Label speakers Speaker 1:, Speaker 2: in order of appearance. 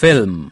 Speaker 1: Film.